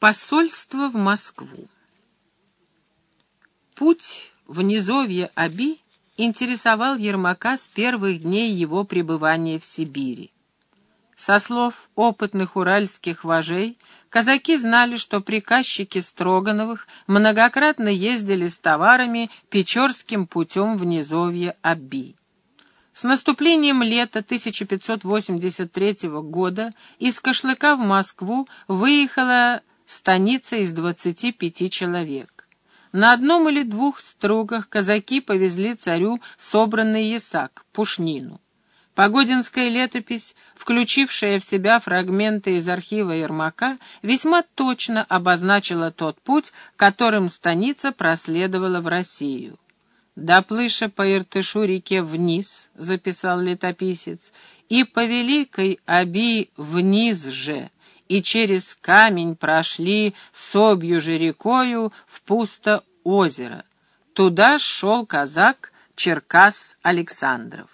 Посольство в Москву. Путь в низовье Аби интересовал Ермака с первых дней его пребывания в Сибири. Со слов опытных уральских вожей, казаки знали, что приказчики Строгановых многократно ездили с товарами Печорским путем в низовье Аби. С наступлением лета 1583 года из Кашлыка в Москву выехала станица из 25 человек. На одном или двух стругах казаки повезли царю собранный ясак, пушнину. Погодинская летопись, включившая в себя фрагменты из архива Ермака, весьма точно обозначила тот путь, которым станица проследовала в Россию. «Доплыша по Иртышу реке вниз», — записал летописец, — «и по Великой Аби вниз же, и через камень прошли собью же рекою в пусто озеро. Туда шел казак Черкас Александров.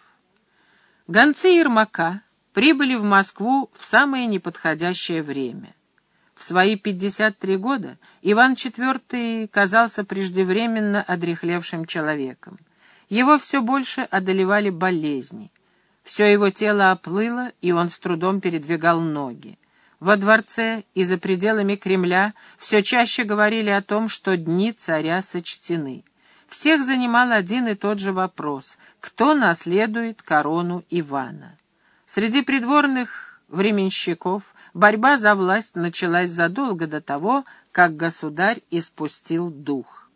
Гонцы Ермака прибыли в Москву в самое неподходящее время. В свои 53 года Иван IV казался преждевременно одрехлевшим человеком. Его все больше одолевали болезни. Все его тело оплыло, и он с трудом передвигал ноги. Во дворце и за пределами Кремля все чаще говорили о том, что дни царя сочтены. Всех занимал один и тот же вопрос — кто наследует корону Ивана? Среди придворных временщиков борьба за власть началась задолго до того, как государь испустил дух.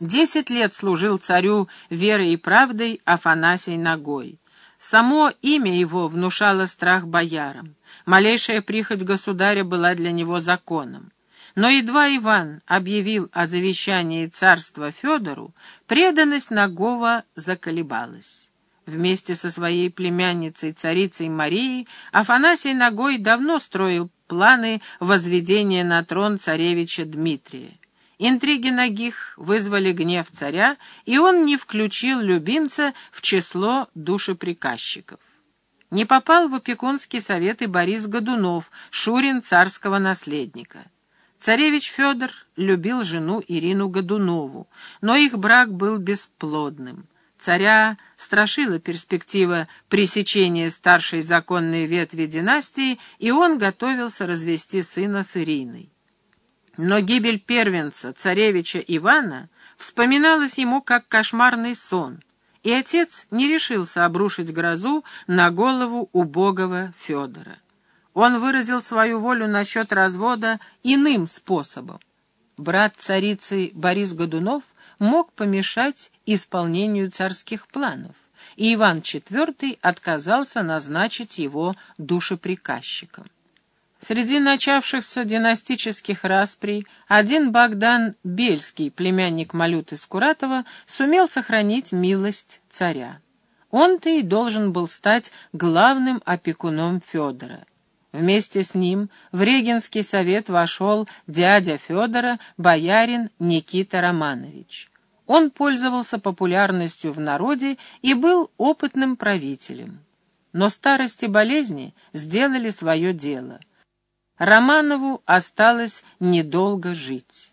Десять лет служил царю верой и правдой Афанасий Ногой. Само имя его внушало страх боярам. Малейшая прихоть государя была для него законом. Но едва Иван объявил о завещании царства Федору, преданность Нагова заколебалась. Вместе со своей племянницей, царицей Марией, Афанасий Ногой давно строил планы возведения на трон царевича Дмитрия. Интриги Нагих вызвали гнев царя, и он не включил любимца в число душеприказчиков. Не попал в опекунский совет и Борис Годунов, Шурин царского наследника. Царевич Федор любил жену Ирину Годунову, но их брак был бесплодным. Царя страшила перспектива пресечения старшей законной ветви династии, и он готовился развести сына с Ириной. Но гибель первенца, царевича Ивана, вспоминалась ему как кошмарный сон, и отец не решился обрушить грозу на голову убогого Федора. Он выразил свою волю насчет развода иным способом. Брат царицы Борис Годунов мог помешать исполнению царских планов, и Иван IV отказался назначить его душеприказчиком. Среди начавшихся династических расприй один Богдан Бельский, племянник Малюты Скуратова, сумел сохранить милость царя. Он-то и должен был стать главным опекуном Федора. Вместе с ним в Регенский совет вошел дядя Федора, боярин Никита Романович. Он пользовался популярностью в народе и был опытным правителем. Но старость и болезни сделали свое дело — Романову осталось недолго жить.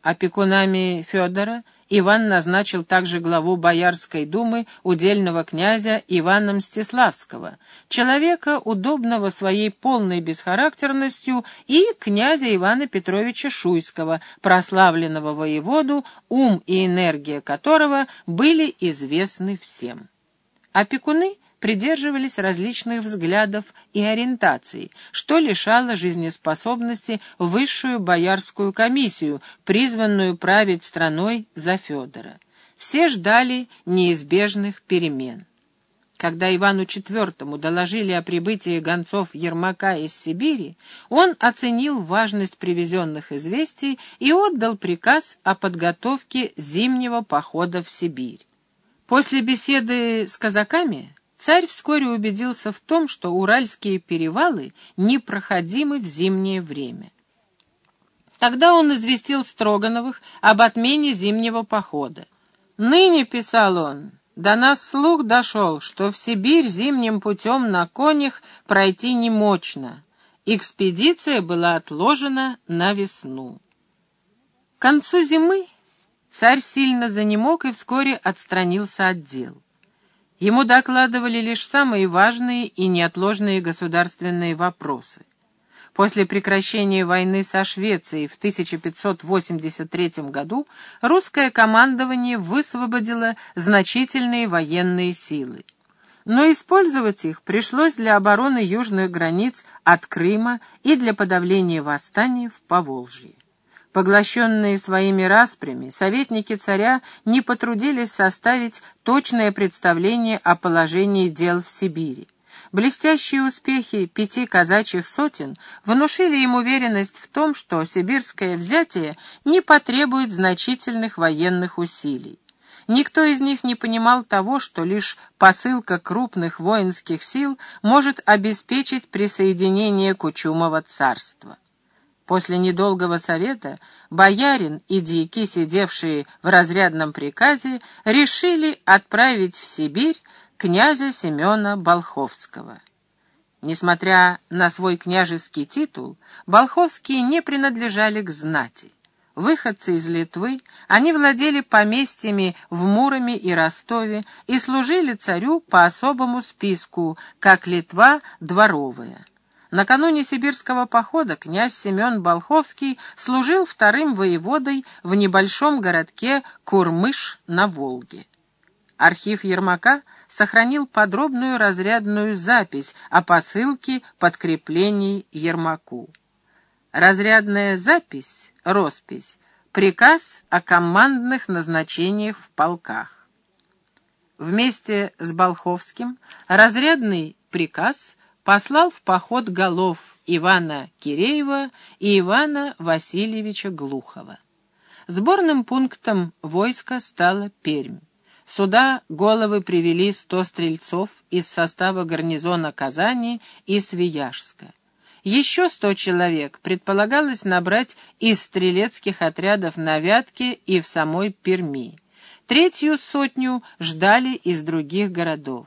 Опекунами Федора Иван назначил также главу Боярской думы удельного князя Ивана Мстиславского, человека, удобного своей полной бесхарактерностью, и князя Ивана Петровича Шуйского, прославленного воеводу, ум и энергия которого были известны всем. Опекуны придерживались различных взглядов и ориентаций, что лишало жизнеспособности высшую боярскую комиссию, призванную править страной за Федора. Все ждали неизбежных перемен. Когда Ивану IV доложили о прибытии гонцов Ермака из Сибири, он оценил важность привезенных известий и отдал приказ о подготовке зимнего похода в Сибирь. После беседы с казаками Царь вскоре убедился в том, что уральские перевалы непроходимы в зимнее время. Тогда он известил Строгановых об отмене зимнего похода. «Ныне, — писал он, — до нас слух дошел, что в Сибирь зимним путем на конях пройти немощно, Экспедиция была отложена на весну. К концу зимы царь сильно занемог и вскоре отстранился от дел. Ему докладывали лишь самые важные и неотложные государственные вопросы. После прекращения войны со Швецией в 1583 году русское командование высвободило значительные военные силы. Но использовать их пришлось для обороны южных границ от Крыма и для подавления восстаний в Поволжье. Поглощенные своими распрями, советники царя не потрудились составить точное представление о положении дел в Сибири. Блестящие успехи пяти казачьих сотен внушили им уверенность в том, что сибирское взятие не потребует значительных военных усилий. Никто из них не понимал того, что лишь посылка крупных воинских сил может обеспечить присоединение Кучумова царства. После недолгого совета боярин и дьяки, сидевшие в разрядном приказе, решили отправить в Сибирь князя Семена Болховского. Несмотря на свой княжеский титул, Болховские не принадлежали к знати. Выходцы из Литвы, они владели поместьями в Муроме и Ростове и служили царю по особому списку, как Литва дворовая. Накануне сибирского похода князь Семен Болховский служил вторым воеводой в небольшом городке Курмыш на Волге. Архив Ермака сохранил подробную разрядную запись о посылке подкреплений Ермаку. Разрядная запись, роспись, приказ о командных назначениях в полках. Вместе с Болховским разрядный приказ послал в поход голов Ивана Киреева и Ивана Васильевича Глухова. Сборным пунктом войска стала Пермь. Сюда головы привели сто стрельцов из состава гарнизона Казани и Свияжска. Еще сто человек предполагалось набрать из стрелецких отрядов на Вятке и в самой Перми. Третью сотню ждали из других городов.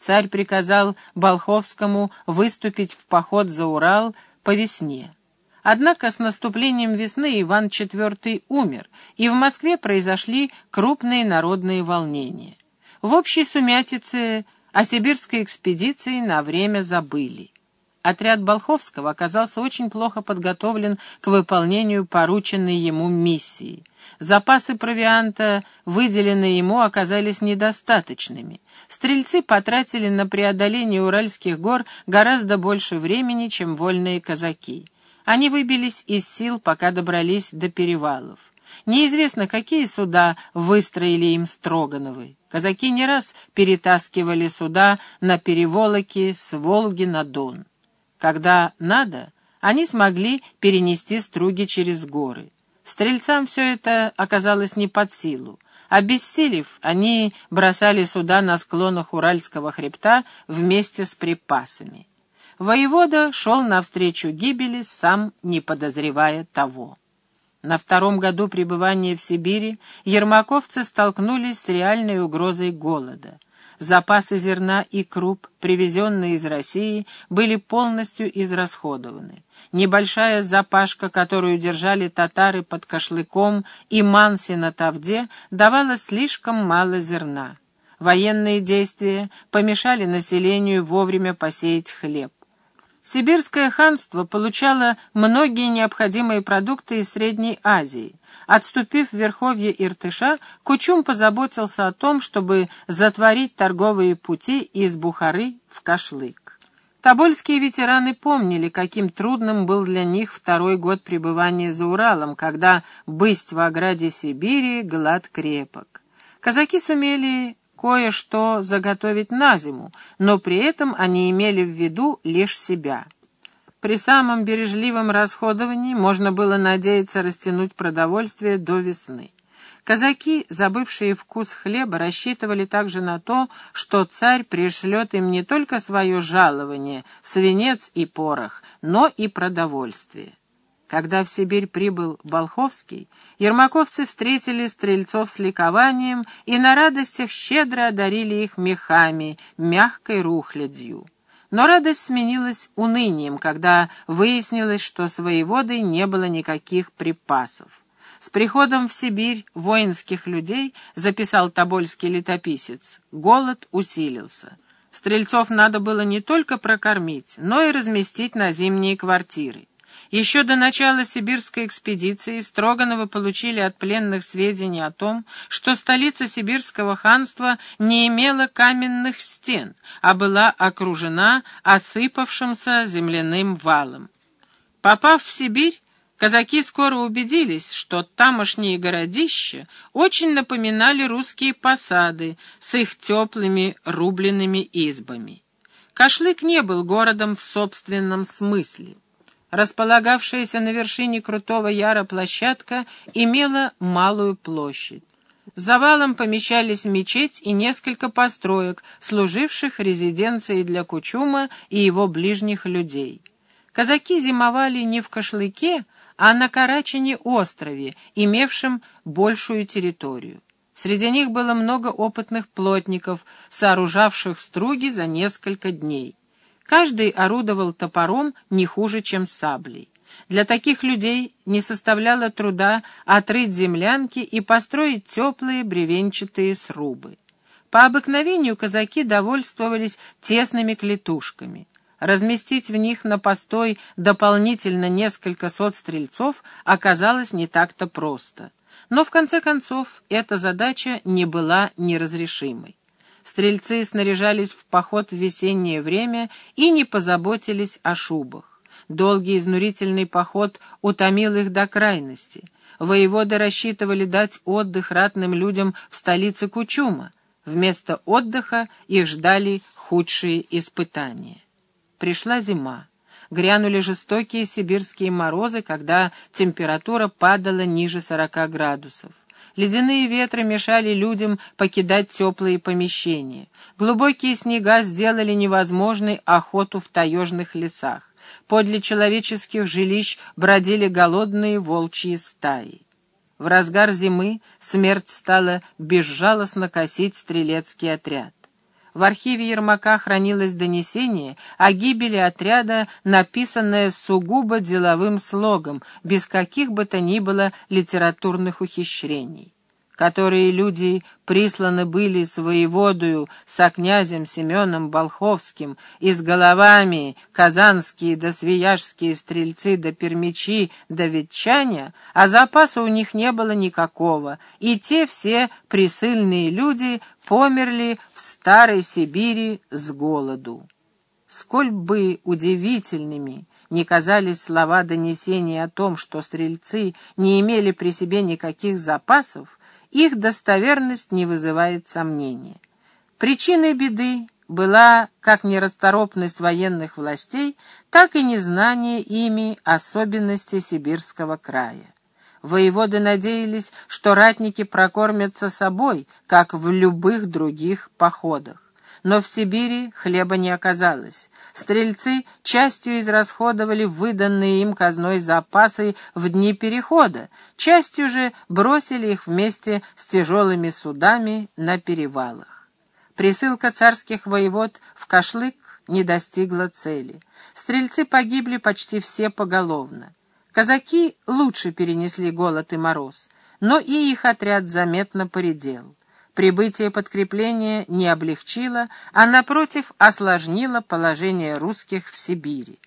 Царь приказал Болховскому выступить в поход за Урал по весне. Однако с наступлением весны Иван IV умер, и в Москве произошли крупные народные волнения. В общей сумятице о сибирской экспедиции на время забыли. Отряд Болховского оказался очень плохо подготовлен к выполнению порученной ему миссии. Запасы провианта, выделенные ему, оказались недостаточными. Стрельцы потратили на преодоление Уральских гор гораздо больше времени, чем вольные казаки. Они выбились из сил, пока добрались до перевалов. Неизвестно, какие суда выстроили им Строгановы. Казаки не раз перетаскивали суда на переволоки с Волги на Дон. Когда надо, они смогли перенести струги через горы. Стрельцам все это оказалось не под силу. Обессилев, они бросали суда на склонах Уральского хребта вместе с припасами. Воевода шел навстречу гибели, сам не подозревая того. На втором году пребывания в Сибири ермаковцы столкнулись с реальной угрозой голода. Запасы зерна и круп, привезенные из России, были полностью израсходованы. Небольшая запашка, которую держали татары под Кашлыком и Манси на Тавде, давала слишком мало зерна. Военные действия помешали населению вовремя посеять хлеб. Сибирское ханство получало многие необходимые продукты из Средней Азии. Отступив в верховье Иртыша, Кучум позаботился о том, чтобы затворить торговые пути из Бухары в Кашлык. Тобольские ветераны помнили, каким трудным был для них второй год пребывания за Уралом, когда бысть в ограде Сибири глад крепок. Казаки сумели кое-что заготовить на зиму, но при этом они имели в виду лишь себя. При самом бережливом расходовании можно было надеяться растянуть продовольствие до весны. Казаки, забывшие вкус хлеба, рассчитывали также на то, что царь пришлет им не только свое жалование, свинец и порох, но и продовольствие. Когда в Сибирь прибыл Болховский, ермаковцы встретили стрельцов с ликованием и на радостях щедро одарили их мехами, мягкой рухлядью. Но радость сменилась унынием, когда выяснилось, что с воеводой не было никаких припасов. С приходом в Сибирь воинских людей, записал тобольский летописец, голод усилился. Стрельцов надо было не только прокормить, но и разместить на зимние квартиры. Еще до начала сибирской экспедиции Строгановы получили от пленных сведения о том, что столица сибирского ханства не имела каменных стен, а была окружена осыпавшимся земляным валом. Попав в Сибирь, казаки скоро убедились, что тамошние городища очень напоминали русские посады с их теплыми рубленными избами. Кашлык не был городом в собственном смысле. Располагавшаяся на вершине крутого яра площадка имела малую площадь. За валом помещались мечеть и несколько построек, служивших резиденцией для Кучума и его ближних людей. Казаки зимовали не в Кашлыке, а на Карачине острове, имевшем большую территорию. Среди них было много опытных плотников, сооружавших струги за несколько дней. Каждый орудовал топором не хуже, чем саблей. Для таких людей не составляло труда отрыть землянки и построить теплые бревенчатые срубы. По обыкновению казаки довольствовались тесными клетушками. Разместить в них на постой дополнительно несколько сот стрельцов оказалось не так-то просто. Но в конце концов эта задача не была неразрешимой. Стрельцы снаряжались в поход в весеннее время и не позаботились о шубах. Долгий изнурительный поход утомил их до крайности. Воеводы рассчитывали дать отдых ратным людям в столице Кучума. Вместо отдыха их ждали худшие испытания. Пришла зима. Грянули жестокие сибирские морозы, когда температура падала ниже сорока градусов. Ледяные ветры мешали людям покидать теплые помещения. Глубокие снега сделали невозможной охоту в таежных лесах. Подле человеческих жилищ бродили голодные волчьи стаи. В разгар зимы смерть стала безжалостно косить стрелецкий отряд. В архиве Ермака хранилось донесение о гибели отряда, написанное сугубо деловым слогом, без каких бы то ни было литературных ухищрений которые люди присланы были с воеводою, со князем Семеном Болховским, и с головами казанские да свияжские стрельцы да пермичи да ветчане, а запаса у них не было никакого, и те все присыльные люди померли в старой Сибири с голоду. Сколь бы удивительными не казались слова донесения о том, что стрельцы не имели при себе никаких запасов, их достоверность не вызывает сомнения. Причиной беды была как нерасторопность военных властей, так и незнание ими особенностей сибирского края. Воеводы надеялись, что ратники прокормятся собой, как в любых других походах но в Сибири хлеба не оказалось. Стрельцы частью израсходовали выданные им казной запасы в дни перехода, частью же бросили их вместе с тяжелыми судами на перевалах. Присылка царских воевод в Кашлык не достигла цели. Стрельцы погибли почти все поголовно. Казаки лучше перенесли голод и мороз, но и их отряд заметно поредел. Прибытие подкрепления не облегчило, а, напротив, осложнило положение русских в Сибири.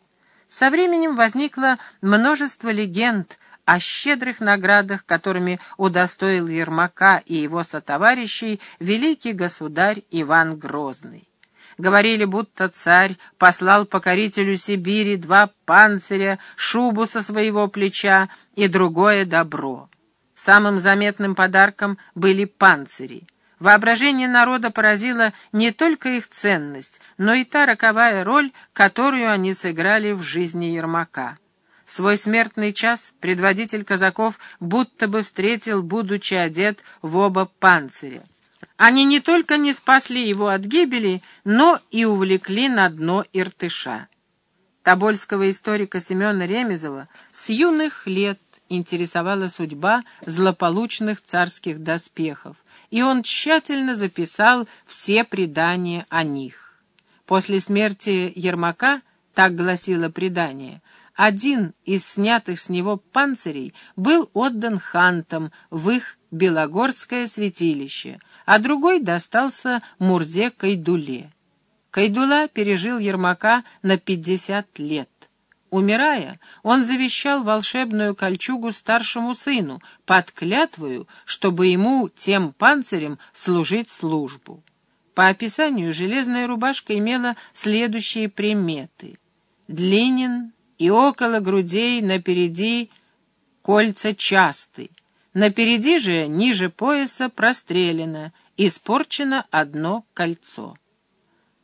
Со временем возникло множество легенд о щедрых наградах, которыми удостоил Ермака и его сотоварищей великий государь Иван Грозный. Говорили, будто царь послал покорителю Сибири два панциря, шубу со своего плеча и другое добро. Самым заметным подарком были панцири. Воображение народа поразило не только их ценность, но и та роковая роль, которую они сыграли в жизни Ермака. Свой смертный час предводитель казаков будто бы встретил, будучи одет в оба панциря. Они не только не спасли его от гибели, но и увлекли на дно Иртыша. Тобольского историка Семена Ремезова с юных лет интересовала судьба злополучных царских доспехов, и он тщательно записал все предания о них. После смерти Ермака, так гласило предание, один из снятых с него панцирей был отдан хантам в их Белогорское святилище, а другой достался Мурзе Кайдуле. Кайдула пережил Ермака на пятьдесят лет. Умирая, он завещал волшебную кольчугу старшему сыну, под клятвою, чтобы ему тем панцирем служить службу. По описанию железная рубашка имела следующие приметы. Длинен и около грудей напереди кольца часты, напереди же ниже пояса прострелено, испорчено одно кольцо.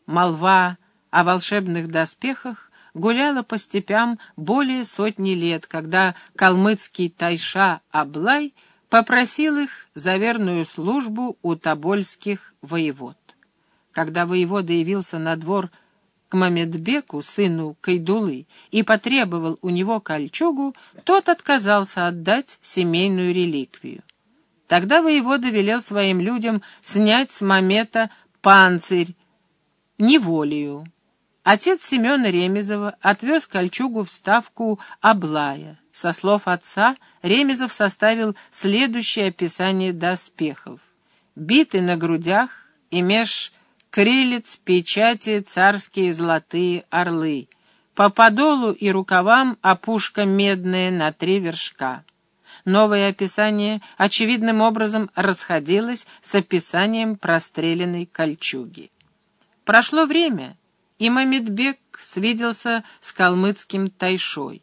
Молва о волшебных доспехах гуляла по степям более сотни лет, когда калмыцкий тайша Аблай попросил их за верную службу у тобольских воевод. Когда воевода явился на двор к Мамедбеку, сыну Кайдулы, и потребовал у него кольчугу, тот отказался отдать семейную реликвию. Тогда воевода велел своим людям снять с Мамета панцирь неволею. Отец Семена Ремезова отвез кольчугу в ставку Аблая. Со слов отца Ремезов составил следующее описание доспехов. Биты на грудях и меж крылец, печати, царские золотые орлы. По подолу и рукавам опушка медная на три вершка. Новое описание очевидным образом расходилось с описанием простреленной кольчуги. Прошло время, и Мамедбек свиделся с калмыцким тайшой.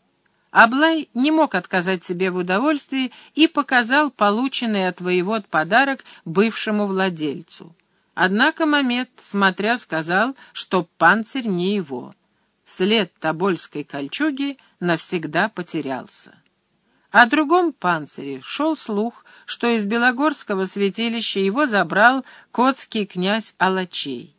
Аблай не мог отказать себе в удовольствии и показал полученный от воевод подарок бывшему владельцу. Однако Мамед, смотря, сказал, что панцирь не его. След тобольской кольчуги навсегда потерялся. О другом панцире шел слух, что из Белогорского святилища его забрал котский князь Алачей.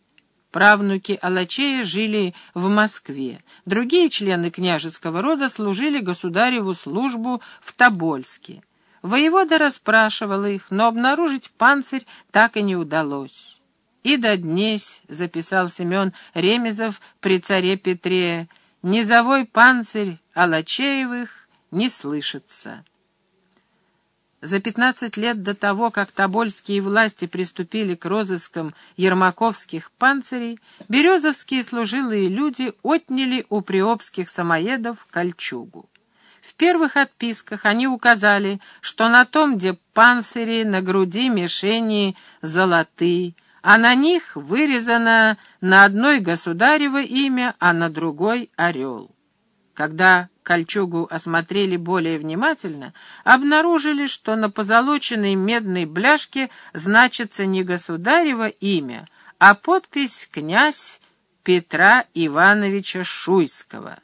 Правнуки Алачея жили в Москве. Другие члены княжеского рода служили государеву службу в Тобольске. Воевода расспрашивал их, но обнаружить панцирь так и не удалось. И до днесь, — записал Семен Ремезов при царе Петре, — низовой панцирь Алачеевых не слышится. За пятнадцать лет до того, как тобольские власти приступили к розыскам ермаковских панцирей, березовские служилые люди отняли у приобских самоедов кольчугу. В первых отписках они указали, что на том, где панцири на груди мишени золотые, а на них вырезано на одной государево имя, а на другой — орел. Когда кольчугу осмотрели более внимательно, обнаружили, что на позолоченной медной бляшке значится не государево имя, а подпись «Князь Петра Ивановича Шуйского».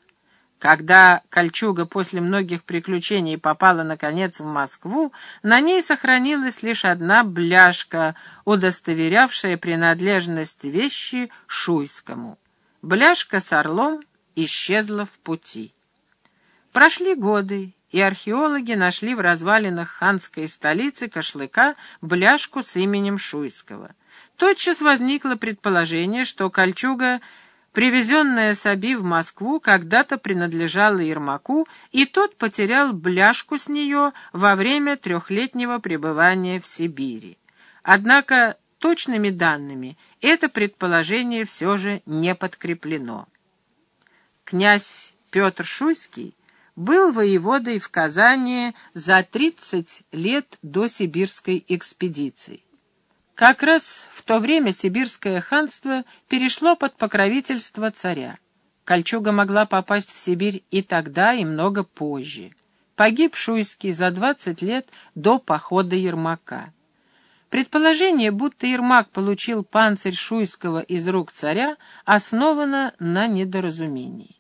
Когда кольчуга после многих приключений попала, наконец, в Москву, на ней сохранилась лишь одна бляшка, удостоверявшая принадлежность вещи Шуйскому. Бляшка с орлом исчезла в пути. Прошли годы, и археологи нашли в развалинах ханской столицы Кашлыка бляшку с именем Шуйского. Тотчас возникло предположение, что кольчуга — Привезенная Саби в Москву когда-то принадлежала Ермаку, и тот потерял бляшку с нее во время трехлетнего пребывания в Сибири. Однако точными данными это предположение все же не подкреплено. Князь Петр Шуйский был воеводой в Казани за 30 лет до сибирской экспедиции. Как раз в то время сибирское ханство перешло под покровительство царя. Кольчуга могла попасть в Сибирь и тогда, и много позже. Погиб Шуйский за двадцать лет до похода Ермака. Предположение, будто Ермак получил панцирь Шуйского из рук царя, основано на недоразумении.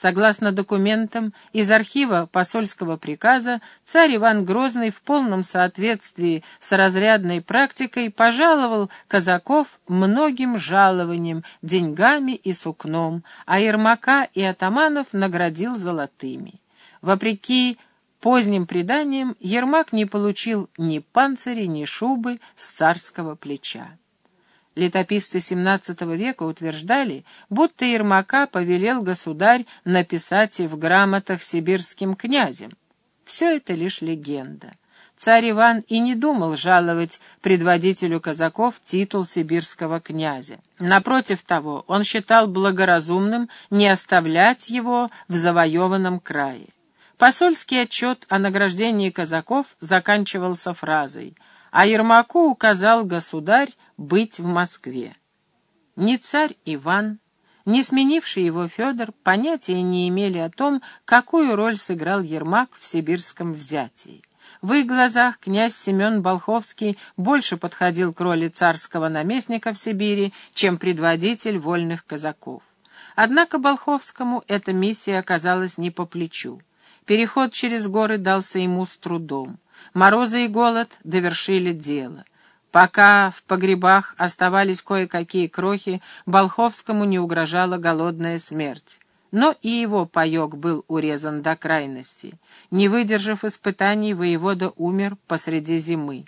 Согласно документам из архива посольского приказа, царь Иван Грозный в полном соответствии с разрядной практикой пожаловал казаков многим жалованием, деньгами и сукном, а Ермака и атаманов наградил золотыми. Вопреки поздним преданиям, Ермак не получил ни панциря, ни шубы с царского плеча. Летописцы XVII века утверждали, будто Ермака повелел государь написать в грамотах сибирским князям. Все это лишь легенда. Царь Иван и не думал жаловать предводителю казаков титул сибирского князя. Напротив того, он считал благоразумным не оставлять его в завоеванном крае. Посольский отчет о награждении казаков заканчивался фразой «А Ермаку указал государь быть в Москве». Ни царь Иван, ни сменивший его Федор понятия не имели о том, какую роль сыграл Ермак в сибирском взятии. В их глазах князь Семен Болховский больше подходил к роли царского наместника в Сибири, чем предводитель вольных казаков. Однако Болховскому эта миссия оказалась не по плечу. Переход через горы дался ему с трудом. Морозы и голод довершили дело. Пока в погребах оставались кое-какие крохи, Болховскому не угрожала голодная смерть. Но и его паек был урезан до крайности. Не выдержав испытаний, воевода умер посреди зимы.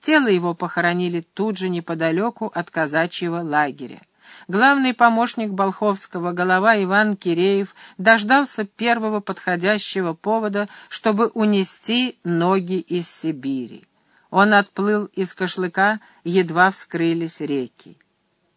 Тело его похоронили тут же неподалеку от казачьего лагеря. Главный помощник Болховского, голова Иван Киреев, дождался первого подходящего повода, чтобы унести ноги из Сибири. Он отплыл из кошлыка, едва вскрылись реки.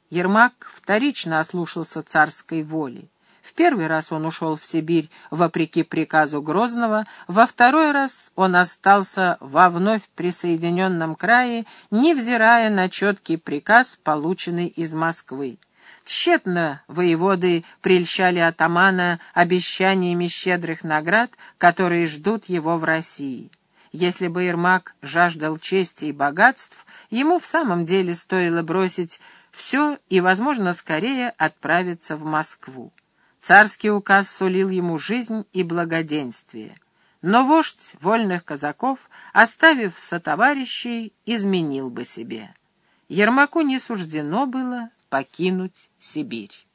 Ермак вторично ослушался царской воли. В первый раз он ушел в Сибирь вопреки приказу Грозного, во второй раз он остался во вновь присоединенном крае, невзирая на четкий приказ, полученный из Москвы. Тщетно воеводы прельщали атамана обещаниями щедрых наград, которые ждут его в России. Если бы Ермак жаждал чести и богатств, ему в самом деле стоило бросить все и, возможно, скорее отправиться в Москву. Царский указ сулил ему жизнь и благоденствие. Но вождь вольных казаков, оставив сотоварищей, изменил бы себе. Ермаку не суждено было покинуть Сибирь.